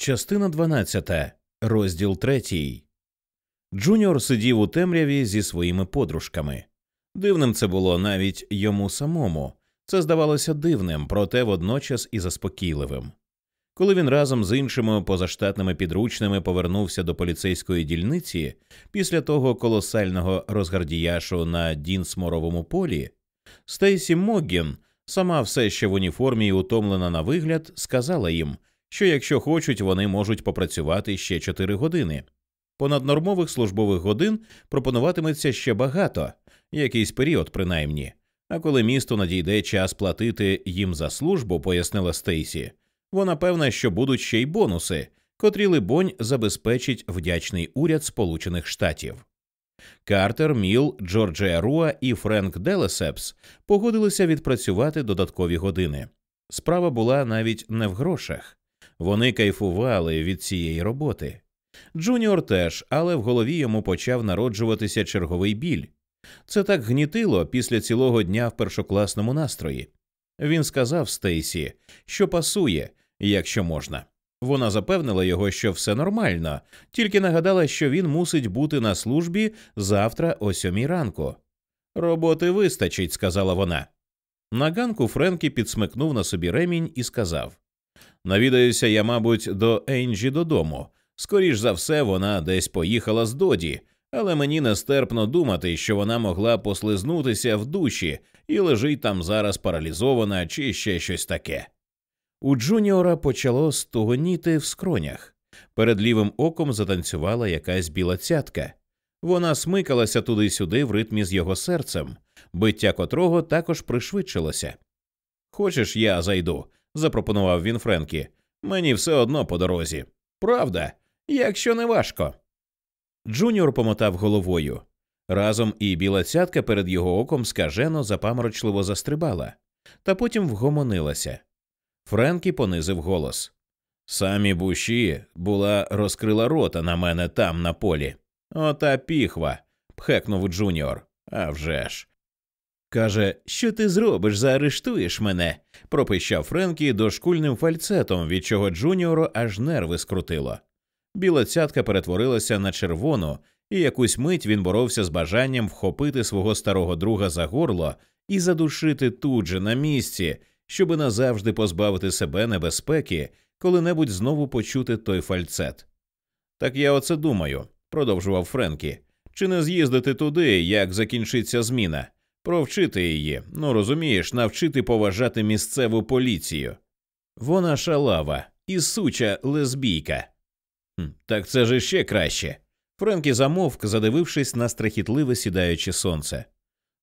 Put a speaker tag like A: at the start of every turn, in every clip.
A: Частина 12. Розділ 3. Джуніор сидів у темряві зі своїми подружками. Дивним це було навіть йому самому. Це здавалося дивним, проте водночас і заспокійливим. Коли він разом з іншими позаштатними підручними повернувся до поліцейської дільниці після того колосального розгардіяшу на Дінсморовому полі, Стейсі Моггін, сама все ще в уніформі і утомлена на вигляд, сказала їм, що якщо хочуть, вони можуть попрацювати ще 4 години. Понаднормових службових годин пропонуватиметься ще багато, якийсь період принаймні. А коли місту надійде час платити їм за службу, пояснила Стейсі, вона певна, що будуть ще й бонуси, котрі, либонь, забезпечить вдячний уряд Сполучених Штатів. Картер, Мел, Джорджія Руа і Френк Делесепс погодилися відпрацювати додаткові години. Справа була навіть не в грошах. Вони кайфували від цієї роботи. Джуніор теж, але в голові йому почав народжуватися черговий біль. Це так гнітило після цілого дня в першокласному настрої. Він сказав Стейсі, що пасує, якщо можна. Вона запевнила його, що все нормально, тільки нагадала, що він мусить бути на службі завтра о сьомій ранку. Роботи вистачить, сказала вона. На ганку Френкі підсмикнув на собі ремінь і сказав Навідаюся я, мабуть, до Енджі додому. Скоріш за все, вона десь поїхала з Доді, але мені нестерпно думати, що вона могла послизнутися в душі і лежить там зараз паралізована чи ще щось таке. У Джуніора почало стогоніти в скронях. Перед лівим оком затанцювала якась біла цятка. Вона смикалася туди-сюди в ритмі з його серцем, биття котрого також пришвидшилося. Хочеш, я зайду? Запропонував він Френкі. Мені все одно по дорозі. Правда, якщо не важко. Джуніор помотав головою. Разом і біла цятка перед його оком скажено запаморочливо застрибала, та потім вгомонилася. Френкі понизив голос. Саммі Буші була розкрила рота на мене там, на полі. Ота піхва. пхекнув Джуніор. «А вже ж. Каже, що ти зробиш, заарештуєш мене, пропищав Френкі дошкульним фальцетом, від чого Джуніору аж нерви скрутило. Біла цятка перетворилася на червону, і якусь мить він боровся з бажанням вхопити свого старого друга за горло і задушити тут же на місці, щоби назавжди позбавити себе небезпеки, коли-небудь знову почути той фальцет. Так я оце думаю, продовжував Френкі. Чи не з'їздити туди, як закінчиться зміна, провчити її, ну розумієш, навчити поважати місцеву поліцію. Вона шалава і суча лесбійка. Так це ж іще краще. Френкі замовк, задивившись на страхітливе сідаюче сонце.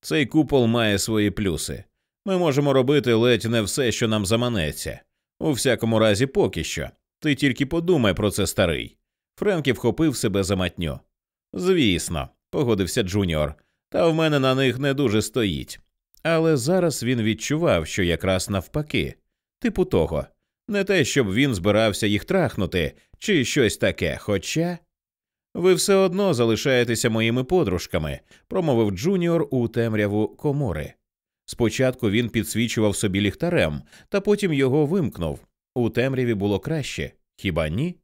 A: Цей купол має свої плюси. Ми можемо робити ледь не все, що нам заманеться. У всякому разі, поки що. Ти тільки подумай про це, старий. Френкі вхопив себе за матню. Звісно, погодився Джуніор, та в мене на них не дуже стоїть. Але зараз він відчував, що якраз навпаки, типу того, не те, щоб він збирався їх трахнути чи щось таке, хоча. Ви все одно залишаєтеся моїми подружками, промовив Джуніор у темряву комори. Спочатку він підсвічував собі ліхтарем, та потім його вимкнув. У темряві було краще, хіба ні?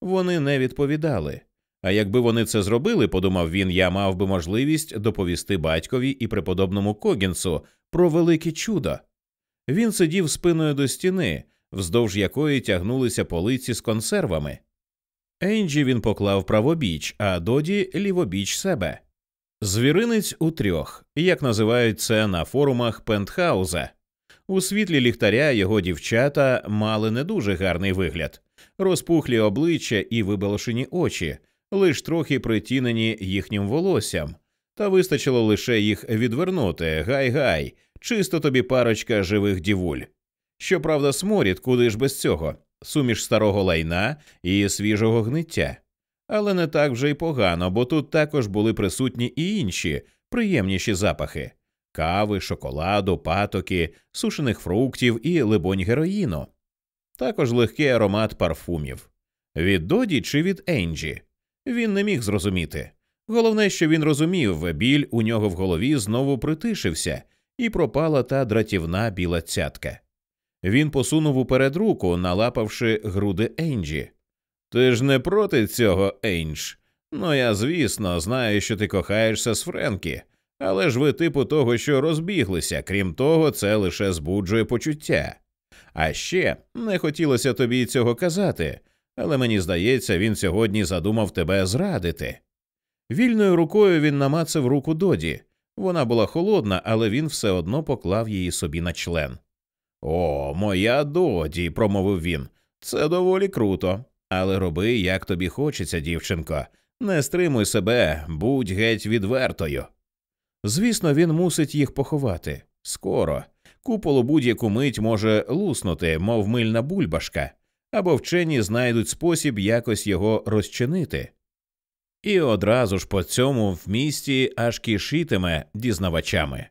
A: Вони не відповідали. А якби вони це зробили, подумав він, я мав би можливість доповісти батькові і преподобному Когінсу про велике чудо. Він сидів спиною до стіни, вздовж якої тягнулися полиці з консервами. Енджі він поклав правобіч, а доді лівобіч себе. Звіринець у трьох, як називають це на форумах пентхауза. У світлі ліхтаря його дівчата мали не дуже гарний вигляд, розпухлі обличчя і вибалошені очі, лиш трохи притінені їхнім волоссям, та вистачило лише їх відвернути гай-гай, чисто тобі парочка живих дівуль. Щоправда, сморід, куди ж без цього, суміш старого лайна і свіжого гниття. Але не так вже й погано, бо тут також були присутні і інші приємніші запахи кави, шоколаду, патоки, сушених фруктів і, либонь, героїну. Також легкий аромат парфумів. Від Доді чи від Енджі. Він не міг зрозуміти. Головне, що він розумів, біль у нього в голові знову притишився, і пропала та дратівна біла цятка. Він посунув уперед руку, налапавши груди Енджі. Ти ж не проти цього, Ейнш? Ну я, звісно, знаю, що ти кохаєшся з Френкі, але ж ви типу того, що розбіглися, крім того, це лише збуджує почуття. А ще не хотілося тобі цього казати, але мені здається, він сьогодні задумав тебе зрадити. Вільною рукою він намацав руку Доді. Вона була холодна, але він все одно поклав її собі на член. О, моя Доді, промовив він. Це доволі круто. Але роби, як тобі хочеться, дівчинко. Не стримуй себе, будь геть відвертою. Звісно, він мусить їх поховати скоро. Купол у будь-яку мить може луснути, мов мильна бульбашка, або вчені знайдуть спосіб якось його розчинити. І одразу ж по цьому в місті аж кишітиме дізнавачами.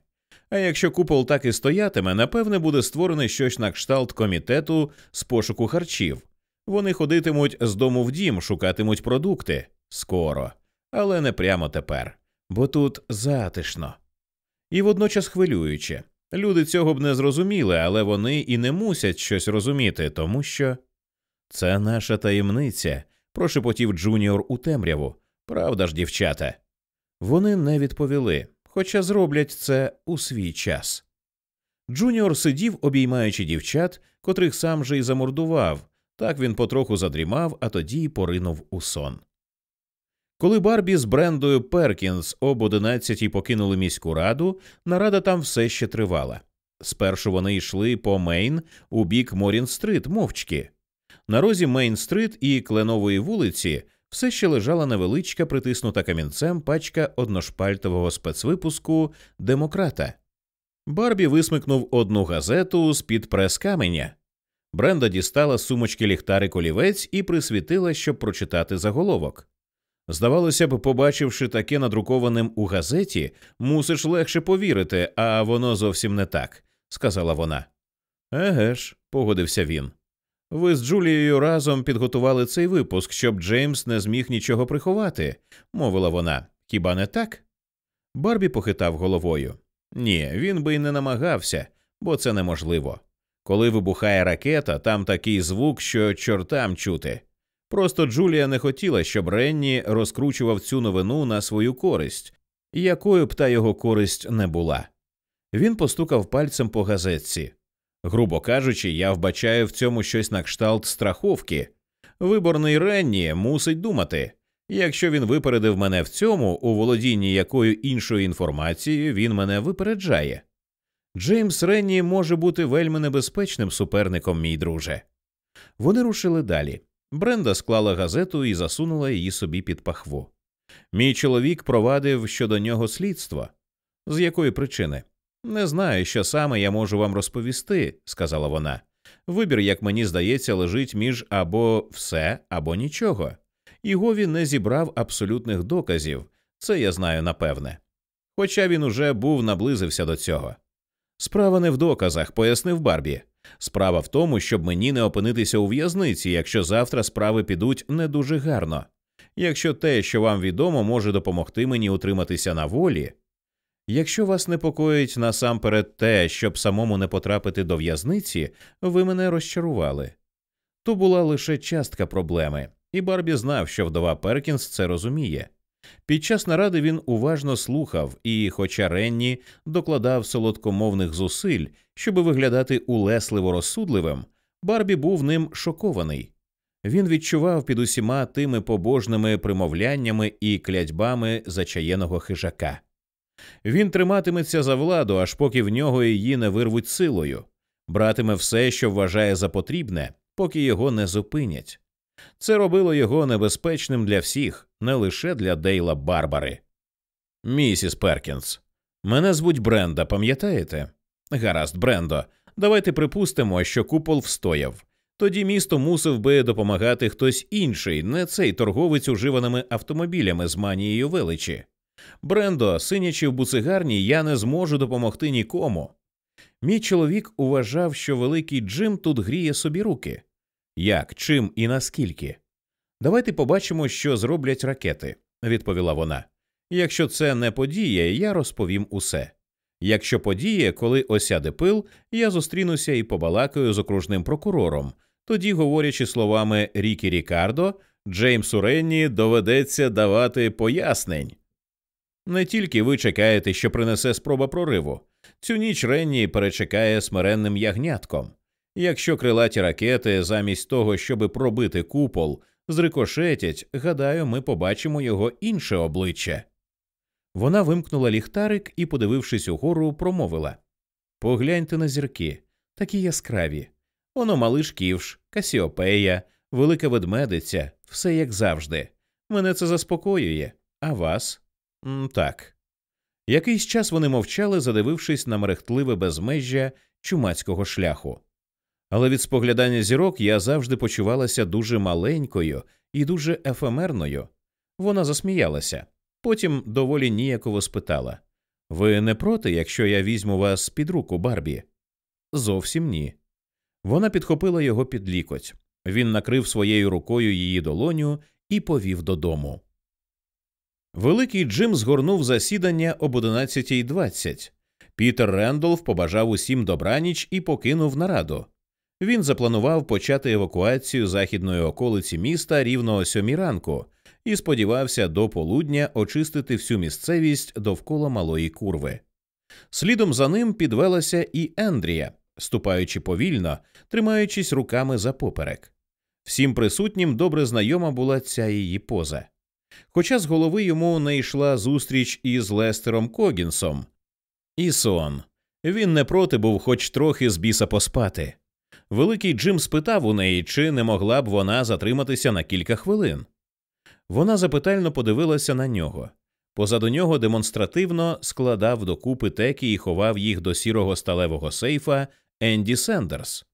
A: А якщо купол так і стоятиме, напевне, буде створений щось на кшталт комітету з пошуку харчів. Вони ходитимуть з дому в дім, шукатимуть продукти скоро, але не прямо тепер, бо тут затишно. І водночас хвилююче. Люди цього б не зрозуміли, але вони і не мусять щось розуміти, тому що це наша таємниця, прошепотів Джуніор у темряву. Правда ж, дівчата? Вони не відповіли, хоча зроблять це у свій час. Джуніор сидів, обіймаючи дівчат, котрих сам же й замордував, так він потроху задрімав, а тоді й поринув у сон. Коли Барбі з Брендою Перкінс об одинадцятій покинули міську раду, нарада там все ще тривала. Спершу вони йшли по Мейн у бік Морін-стрит мовчки. На розі Мейн-стрит і Кленової вулиці все ще лежала невеличка притиснута камінцем пачка одношпальтового спецвипуску Демократа. Барбі висмикнув одну газету з під прес каменя. Бренда дістала з сумочки ліхтарик олівець і присвітила, щоб прочитати заголовок. Здавалося б, побачивши таке надрукованим у газеті, мусиш легше повірити, а воно зовсім не так, сказала вона. Еге ж, погодився він. Ви з Джулією разом підготували цей випуск, щоб Джеймс не зміг нічого приховати, мовила вона. Хіба не так? Барбі похитав головою. Ні, він би й не намагався, бо це неможливо. Коли вибухає ракета, там такий звук, що чортам чути. Просто Джулія не хотіла, щоб Ренні розкручував цю новину на свою користь, якою б та його користь не була. Він постукав пальцем по газетці. Грубо кажучи, я вбачаю в цьому щось на кшталт страховки. Виборний Ренні мусить думати. Якщо він випередив мене в цьому, у володінні якою іншою інформацією він мене випереджає. Джеймс Ренні може бути вельми небезпечним суперником, мій друже. Вони рушили далі. Бренда склала газету і засунула її собі під пахву. Мій чоловік провадив щодо нього слідство. З якої причини? Не знаю, що саме я можу вам розповісти, сказала вона. Вибір, як мені здається, лежить між або все, або нічого. І Гові не зібрав абсолютних доказів, це я знаю напевне. Хоча він уже був наблизився до цього. Справа не в доказах, пояснив Барбі. Справа в тому, щоб мені не опинитися у в'язниці, якщо завтра справи підуть не дуже гарно. Якщо те, що вам відомо, може допомогти мені утриматися на волі. Якщо вас непокоїть насамперед те, щоб самому не потрапити до в'язниці, ви мене розчарували. То була лише частка проблеми, і Барбі знав, що вдова Перкінс це розуміє. Під час наради він уважно слухав, і, хоча Ренні докладав солодкомовних зусиль, щоб виглядати улесливо розсудливим, Барбі був ним шокований. Він відчував під усіма тими побожними примовляннями і клядьбами зачаєного хижака. Він триматиметься за владу, аж поки в нього її не вирвуть силою, братиме все, що вважає за потрібне, поки його не зупинять. Це робило його небезпечним для всіх, не лише для Дейла Барбари. Місіс Перкінс, мене звуть Бренда, пам'ятаєте? Гаразд, Брендо, давайте припустимо, що купол встояв. Тоді місто мусив би допомагати хтось інший, не цей торговець уживаними автомобілями з манією величі. Брендо, синячи в буцигарні, я не зможу допомогти нікому. Мій чоловік уважав, що великий Джим тут гріє собі руки. Як, чим і наскільки? Давайте побачимо, що зроблять ракети, відповіла вона. Якщо це не подіє, я розповім усе. Якщо подіє, коли осяде пил, я зустрінуся і побалакаю з окружним прокурором, тоді, говорячи словами Рікі Рікардо, Джеймсу Ренні доведеться давати пояснень. Не тільки ви чекаєте, що принесе спроба прориву. Цю ніч Ренні перечекає смиренним ягнятком. Якщо крилаті ракети, замість того, щоби пробити купол, зрикошетять, гадаю, ми побачимо його інше обличчя. Вона вимкнула ліхтарик і, подивившись угору, промовила Погляньте на зірки, такі яскраві. Воно малиш ківш, Касіопея, велика ведмедиця, все як завжди. Мене це заспокоює, а вас? Так. Якийсь час вони мовчали, задивившись на мерехтливе безмежжя чумацького шляху. Але від споглядання зірок я завжди почувалася дуже маленькою і дуже ефемерною. Вона засміялася, потім доволі ніяково спитала Ви не проти, якщо я візьму вас під руку, Барбі? Зовсім ні. Вона підхопила його під лікоть. Він накрив своєю рукою її долоню і повів додому. Великий Джим згорнув засідання об 11.20. Пітер Рендолф побажав усім добраніч і покинув нараду. Він запланував почати евакуацію західної околиці міста рівно о сьомій ранку і сподівався до полудня очистити всю місцевість довкола малої курви. Слідом за ним підвелася і Ендрія, ступаючи повільно, тримаючись руками за поперек. Всім присутнім добре знайома була ця її поза. Хоча з голови йому не йшла зустріч із Лестером Когінсом. І сон. Він не проти був хоч трохи з біса поспати. Великий Джим спитав у неї, чи не могла б вона затриматися на кілька хвилин. Вона запитально подивилася на нього. Позаду нього демонстративно складав докупи теки і ховав їх до сірого сталевого сейфа Енді Сендерс.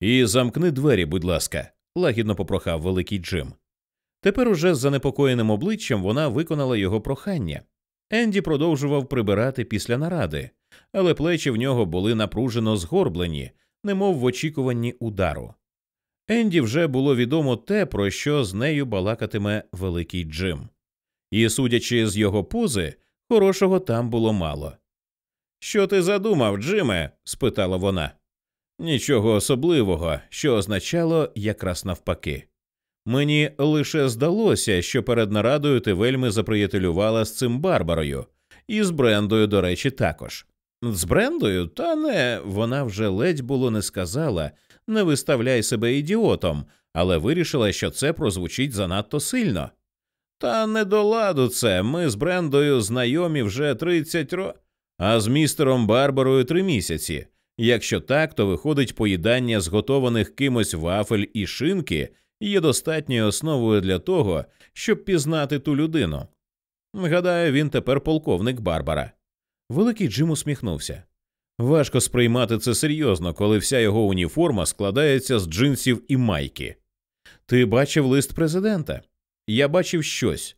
A: І замкни двері, будь ласка, лагідно попрохав великий Джим. Тепер уже з занепокоєним обличчям вона виконала його прохання. Енді продовжував прибирати після наради, але плечі в нього були напружено згорблені, немов в очікуванні удару. Енді вже було відомо те, про що з нею балакатиме великий Джим. І, судячи з його пози, хорошого там було мало. Що ти задумав, Джиме? спитала вона. Нічого особливого, що означало якраз навпаки. Мені лише здалося, що перед нарадою ти вельми заприятелювала з цим Барбарою, і з Брендою, до речі, також. З Брендою, та не вона вже ледь було не сказала не виставляй себе ідіотом, але вирішила, що це прозвучить занадто сильно. Та не до ладу це. Ми з Брендою знайомі вже 30 років, а з містером Барбарою три місяці. Якщо так, то виходить поїдання зготованих кимось вафель і шинки є достатньою основою для того, щоб пізнати ту людину. Гадаю, він тепер полковник Барбара. Великий Джим усміхнувся. Важко сприймати це серйозно, коли вся його уніформа складається з джинсів і майки. Ти бачив лист президента? Я бачив щось,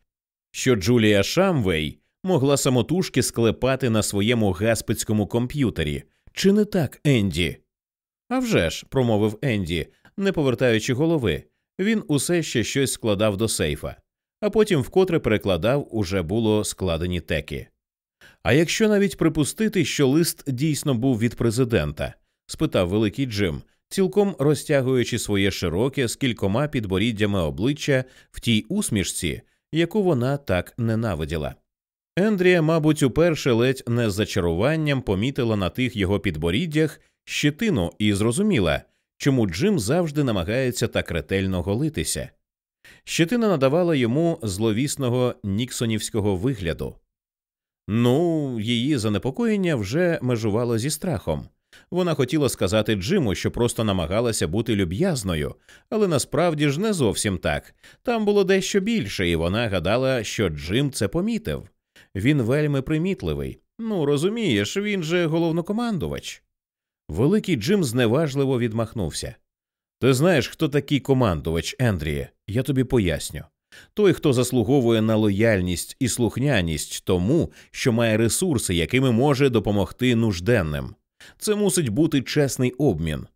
A: що Джулія Шамвей могла самотужки склепати на своєму гаспицькому комп'ютері. Чи не так, Енді? «А вже ж», – промовив Енді, не повертаючи голови. Він усе ще щось складав до сейфа, а потім вкотре перекладав уже було складені теки. А якщо навіть припустити, що лист дійсно був від президента? спитав великий Джим, цілком розтягуючи своє широке з кількома підборіддями обличчя в тій усмішці, яку вона так ненавиділа. Ендрія, мабуть, уперше ледь не з зачаруванням помітила на тих його підборіддях щетину і зрозуміла, чому Джим завжди намагається так ретельно голитися. Щетина надавала йому зловісного ніксонівського вигляду. Ну, її занепокоєння вже межувало зі страхом. Вона хотіла сказати Джиму, що просто намагалася бути люб'язною, але насправді ж не зовсім так. Там було дещо більше, і вона гадала, що Джим це помітив. Він вельми примітливий. Ну, розумієш, він же головнокомандувач. Великий Джим зневажливо відмахнувся. Ти знаєш, хто такий командувач, Ендріє? Я тобі поясню. Той, хто заслуговує на лояльність і слухняність тому, що має ресурси, якими може допомогти нужденним. Це мусить бути чесний обмін.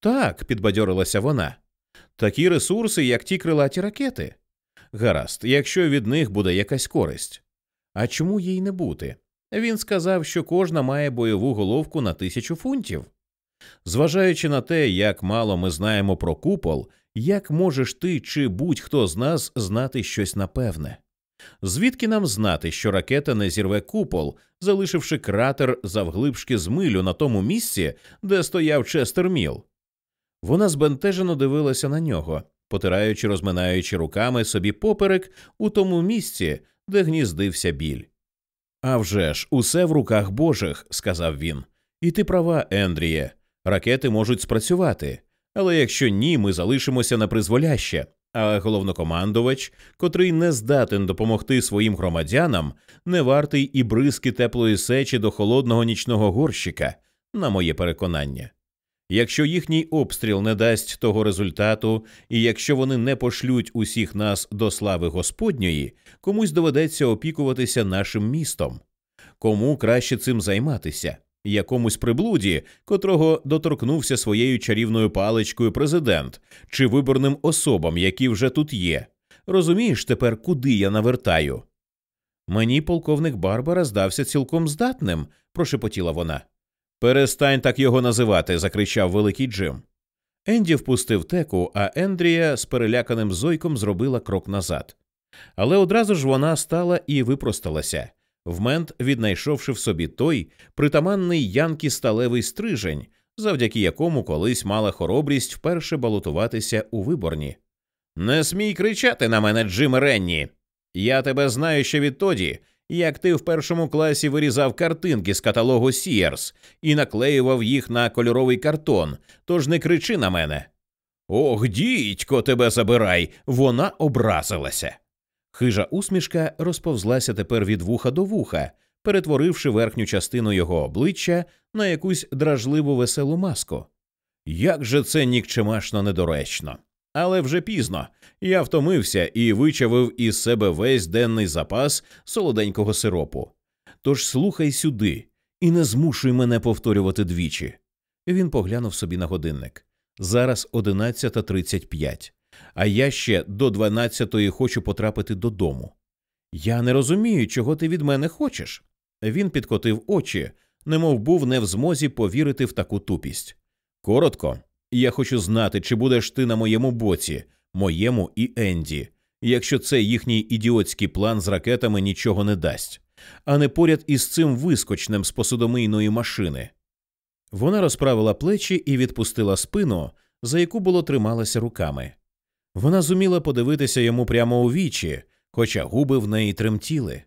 A: Так, підбадьорилася вона. Такі ресурси, як ті крилаті ракети. Гаразд, якщо від них буде якась користь. А чому їй не бути? Він сказав, що кожна має бойову головку на тисячу фунтів. Зважаючи на те, як мало ми знаємо про купол Як можеш ти чи будь-хто з нас знати щось напевне? Звідки нам знати, що ракета не зірве купол, залишивши кратер завглибшки з милю на тому місці, де стояв Честер Міл? Вона збентежено дивилася на нього, потираючи, розминаючи руками собі поперек у тому місці, де гніздився біль. «А вже ж, усе в руках Божих, сказав він. І ти права, Ендріє. Ракети можуть спрацювати, але якщо ні, ми залишимося на призволяще. А головнокомандувач, котрий не здатен допомогти своїм громадянам, не вартий і бризки теплої сечі до холодного нічного горщика, на моє переконання. Якщо їхній обстріл не дасть того результату, і якщо вони не пошлють усіх нас до слави Господньої, комусь доведеться опікуватися нашим містом. Кому краще цим займатися? Якомусь приблуді, котрого доторкнувся своєю чарівною паличкою президент, чи виборним особам, які вже тут є. Розумієш тепер, куди я навертаю? Мені полковник Барбара здався цілком здатним, прошепотіла вона. Перестань так його називати, закричав великий Джим. Енді впустив теку, а Ендрія з переляканим зойком зробила крок назад. Але одразу ж вона стала і випросталася, вмент віднайшовши в собі той притаманний янкі сталевий стрижень, завдяки якому колись мала хоробрість вперше балотуватися у виборні. Не смій кричати на мене, Джим Ренні. Я тебе знаю ще відтоді, як ти в першому класі вирізав картинки з каталогу Сіерс і наклеював їх на кольоровий картон, тож не кричи на мене. Ох, дідько, тебе забирай, вона образилася. Хижа усмішка розповзлася тепер від вуха до вуха, перетворивши верхню частину його обличчя на якусь дражливу веселу маску. Як же це нікчемашно недоречно. Але вже пізно я втомився і вичавив із себе весь денний запас солоденького сиропу. Тож слухай сюди і не змушуй мене повторювати двічі. Він поглянув собі на годинник. Зараз 11.35, а я ще до 12-ї хочу потрапити додому. Я не розумію, чого ти від мене хочеш. Він підкотив очі, немов був не в змозі повірити в таку тупість. Коротко, я хочу знати, чи будеш ти на моєму боці, моєму і Енді, якщо це їхній ідіотський план з ракетами нічого не дасть, а не поряд із цим вискочнем з посудомийної машини. Вона розправила плечі і відпустила спину, за яку було трималася руками. Вона зуміла подивитися йому прямо у вічі, хоча губи в неї тремтіли.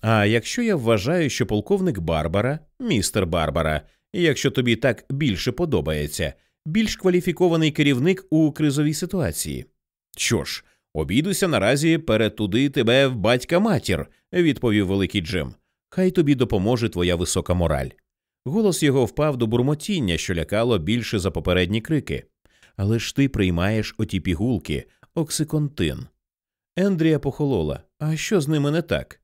A: А якщо я вважаю, що полковник Барбара, містер Барбара, якщо тобі так більше подобається, більш кваліфікований керівник у кризовій ситуації. Що ж, обідуся наразі перетуди тебе в батька матір, відповів великий Джим. Хай тобі допоможе твоя висока мораль. Голос його впав до бурмотіння, що лякало більше за попередні крики. Але ж ти приймаєш оті пігулки, оксиконтин. Ендрія похолола. А що з ними не так?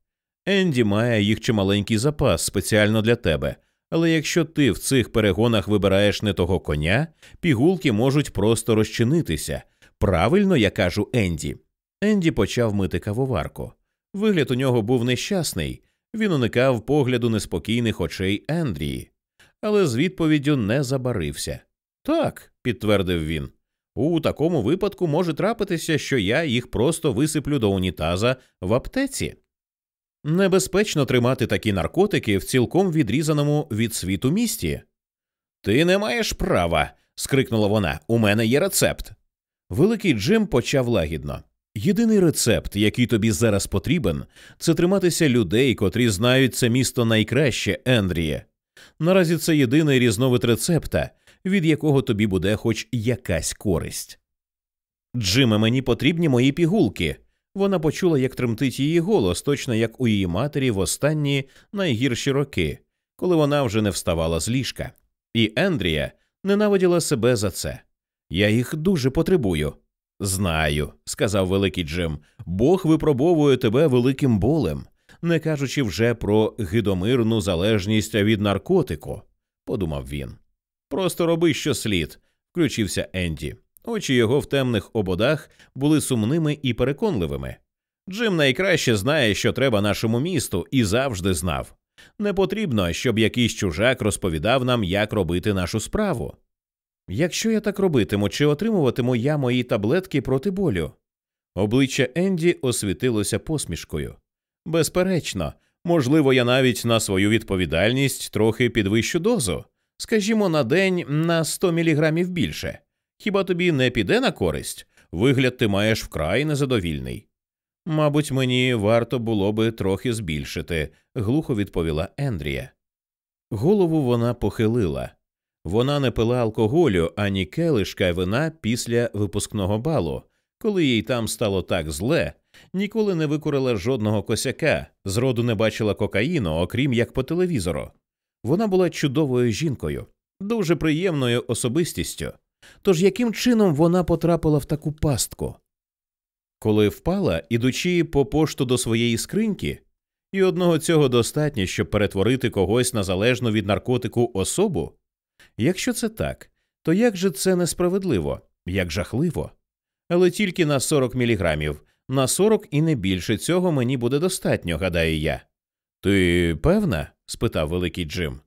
A: Енді має їх чималенький запас спеціально для тебе, але якщо ти в цих перегонах вибираєш не того коня, пігулки можуть просто розчинитися. Правильно я кажу Енді. Енді почав мити кавоварку. Вигляд у нього був нещасний, він уникав погляду неспокійних очей Ендрії, але з відповіддю не забарився. Так, підтвердив він. У такому випадку може трапитися, що я їх просто висиплю до унітаза в аптеці. Небезпечно тримати такі наркотики в цілком відрізаному від світу місті. Ти не маєш права. скрикнула вона. У мене є рецепт. Великий Джим почав лагідно. Єдиний рецепт, який тобі зараз потрібен, це триматися людей, котрі знають це місто найкраще, Ендріє. Наразі це єдиний різновид рецепта, від якого тобі буде хоч якась користь. Джиме, мені потрібні мої пігулки. Вона почула, як тремтить її голос, точно як у її матері в останні найгірші роки, коли вона вже не вставала з ліжка. І Ендрія ненавиділа себе за це. Я їх дуже потребую. Знаю, сказав великий Джим. Бог випробовує тебе великим болем, не кажучи вже про гидомирну залежність від наркотику, подумав він. Просто роби що слід, включився Енді. Очі його в темних ободах були сумними і переконливими. Джим найкраще знає, що треба нашому місту, і завжди знав. Не потрібно, щоб якийсь чужак розповідав нам, як робити нашу справу. Якщо я так робитиму, чи отримуватиму я мої таблетки проти болю? Обличчя Енді освітилося посмішкою. Безперечно, можливо, я навіть на свою відповідальність трохи підвищу дозу, скажімо, на день на 100 міліграмів більше. Хіба тобі не піде на користь? Вигляд ти маєш вкрай незадовільний. Мабуть, мені варто було би трохи збільшити, глухо відповіла Ендрія. Голову вона похилила. Вона не пила алкоголю ані келишка вина після випускного балу, коли їй там стало так зле, ніколи не викурила жодного косяка, зроду не бачила кокаїну, окрім як по телевізору. Вона була чудовою жінкою, дуже приємною особистістю. Тож яким чином вона потрапила в таку пастку? Коли впала, ідучи по пошту до своєї скриньки, і одного цього достатньо, щоб перетворити когось на залежну від наркотику особу? Якщо це так, то як же це несправедливо, як жахливо? Але тільки на 40 міліграмів, на 40 і не більше цього мені буде достатньо, гадаю я. Ти певна? Спитав великий Джим.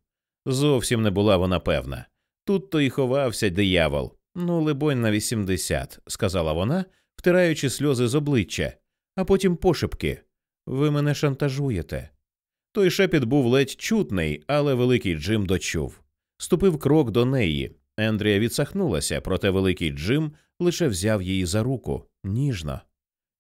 A: Зовсім не була вона певна. Тут то й ховався диявол. Ну, либонь, на 80», – сказала вона, втираючи сльози з обличчя, а потім пошепки. Ви мене шантажуєте. Той шепіт був ледь чутний, але великий Джим дочув. Ступив крок до неї. Ендрія відсахнулася, проте великий Джим лише взяв її за руку ніжно.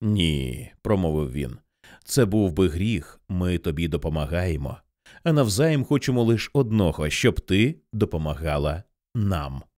A: Ні, промовив він. Це був би гріх, ми тобі допомагаємо, а навзаєм хочемо лише одного, щоб ти допомагала нам.